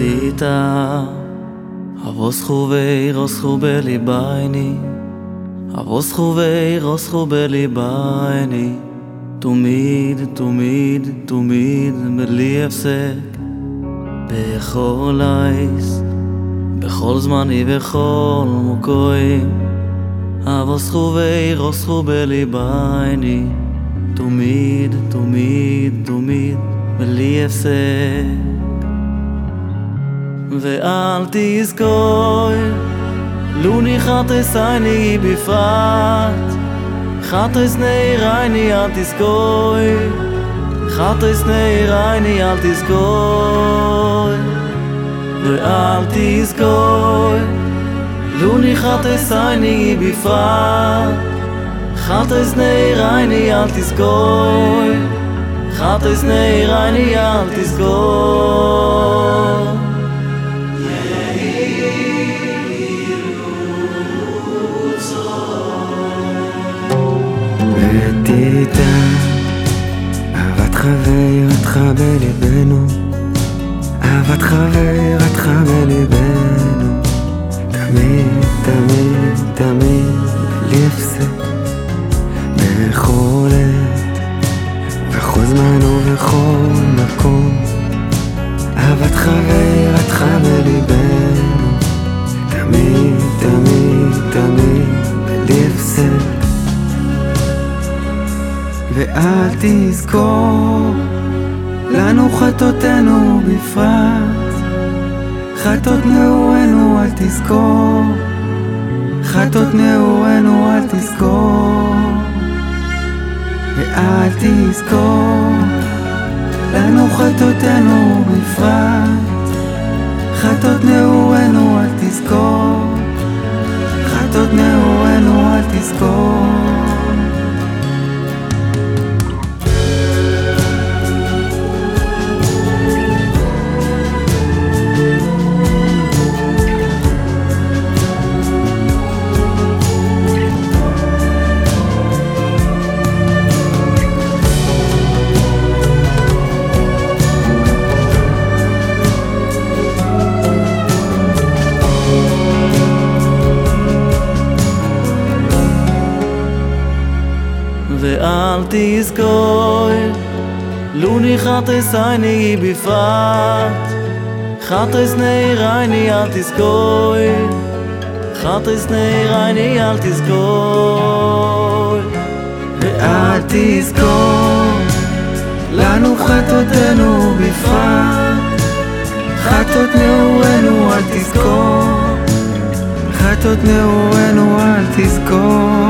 עשית אבו זכו וירוסכו בליבייני אבו זכו וירוסכו בליבייני תמיד, תמיד, תמיד, בלי הפסק בכל אייס, בכל זמני, בכל מוקויים אבו זכו וירוסכו בליבייני תמיד, תמיד, תמיד, בלי הפסק. ואל תזכור לוני חטס אני בפרט. חטס נעיר אני אל תזכור. חטס נעיר אני אל תזכור. ואל תזכור לוני חטס אני בפרט. חטס נעיר אני אל תזכור. חטס נעיר אני אל תזכור חברתך בליבנו אהבת חברתך בליבנו תמיד, תמיד, תמיד, בלי הפסק בכל עת ואל תזכור לנו חטאותינו בפרט. חטאות נעורינו אל תזכור. חטאות נעורינו אל תזכור. ואל תזכור לנו חטאותינו בפרט. חטאות נעורינו אל תזכור. חטאות נעורינו אל תזכור ואל תזכור לוני חטס אני בפרט. חטס נעיר אני אל תזכור חטס נעיר אני אל תזכור. ואל תזכור לנו חטאותינו בפרט. חטאות נעורינו אל תזכור. חטאות נעורינו אל תזכור